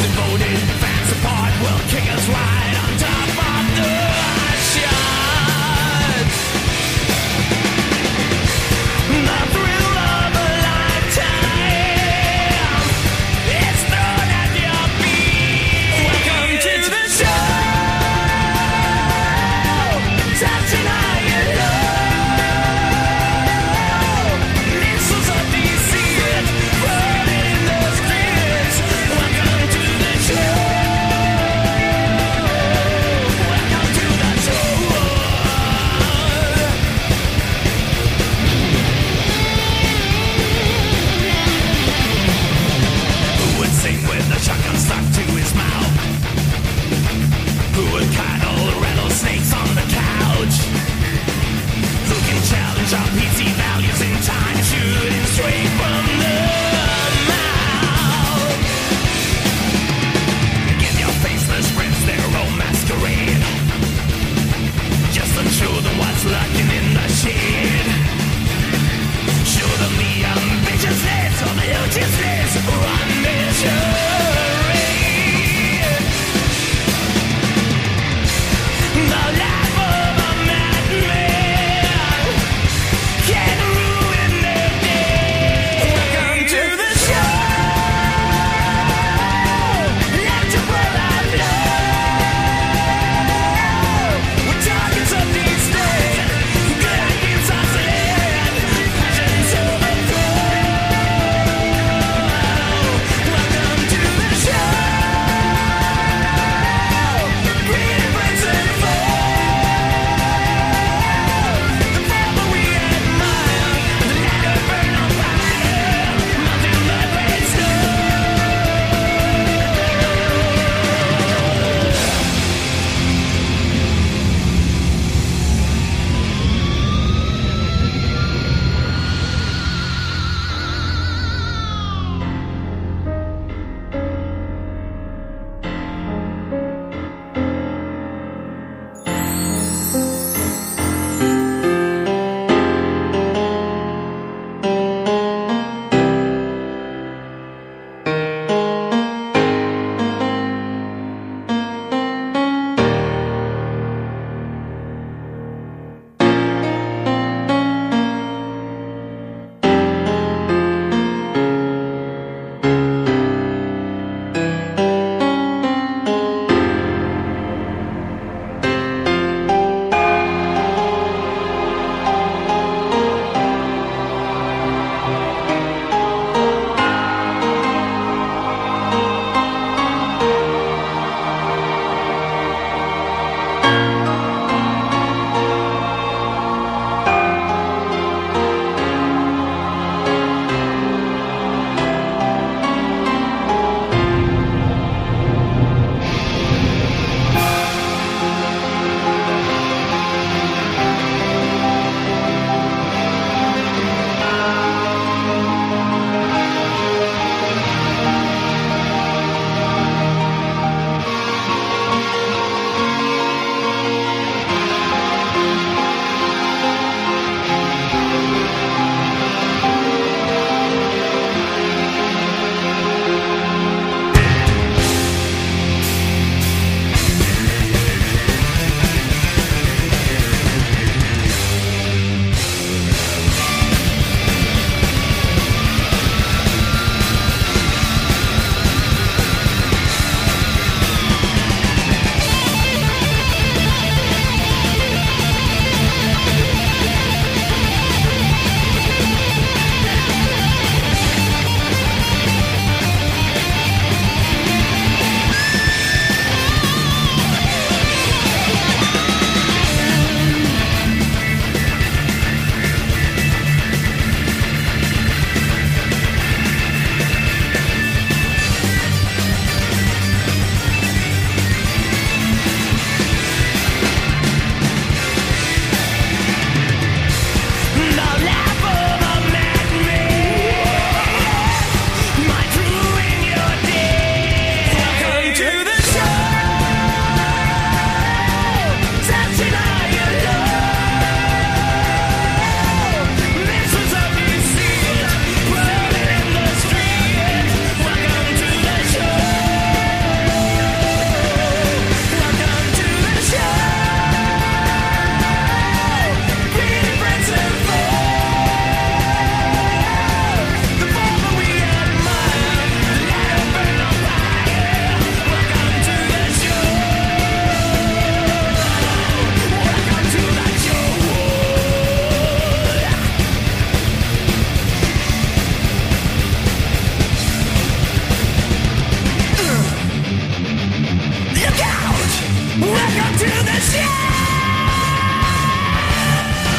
Devoted fans apart will kick us right on top.